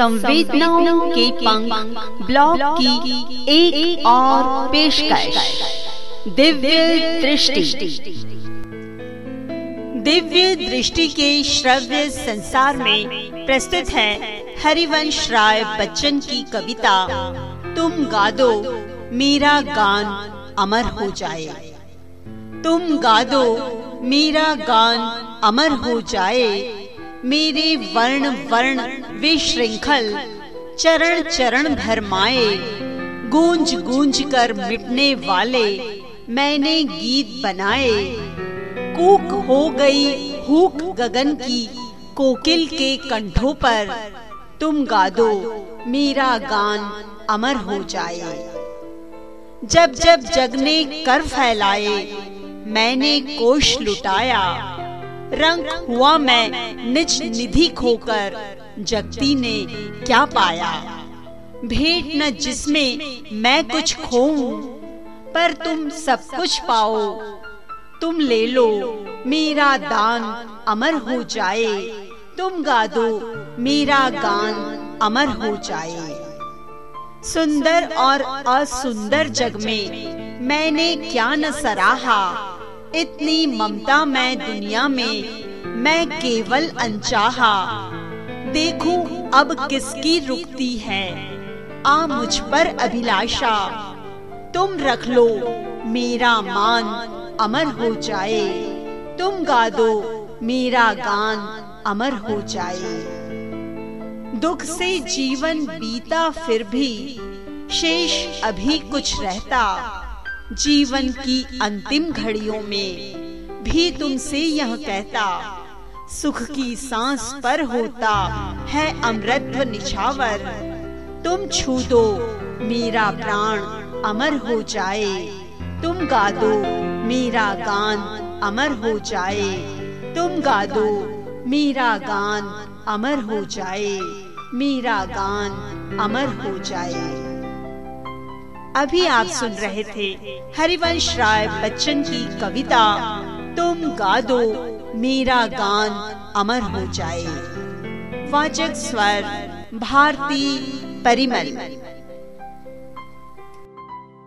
संवेदनाओं के पंख ब्लॉग की एक, एक और पेश दिव्य दृष्टि। दिव्य दृष्टि के श्रव्य संसार में प्रस्तुत है हरिवंश राय बच्चन की कविता तुम गा दो मेरा गान अमर हो जाए। तुम गा दो मेरा गान अमर हो जाए मेरे वर्ण वर्ण विश्रृंखल चरण चरण भरमाए गूंज गूंज कर मिटने वाले मैंने गीत बनाए। कूक हो गई हुक गगन की कोकिल के कंठों पर, तुम गा दो, मेरा गान अमर हो जाए। जब जब जग ने कर फैलाए, मैंने कोश लुटाया। रंग हुआ मैं निज निधि खोकर जगती ने क्या पाया? भेंट न जिसमें मैं कुछ खो पर तुम सब कुछ पाओ। तुम ले लो, मेरा दान अमर हो जाए। तुम गा दो, मेरा गान अमर हो जाए। सुंदर और असुंदर जग में मैंने क्या न सराहा। इतनी ममता मैं दुनिया में, मैं केवल अनचाहा। देखूँ अब किसकी रुकती है। आ, मुझ पर अभिलाषा। तुम रख लो, मेरा मान अमर हो जाए। तुम गा दो, मेरा गान अमर हो जाए। दुख से जीवन बीता फिर भी, शेष अभी कुछ रहता। जीवन की अंतिम घड़ियों में भी तुमसे यह कहता सुख की सांस पर होता है अमृत निछावर। तुम छू दो मेरा प्राण अमर हो जाए। तुम गा दो मेरा गान अमर हो जाए। तुम गा दो मेरा गान अमर हो जाए। मेरा गान अमर हो जाए। अभी आप सुन रहे थे हरिवंश राय बच्चन की कविता। तुम गा दो मेरा गान अमर हो जाए। वाचक स्वर भारती परिमल।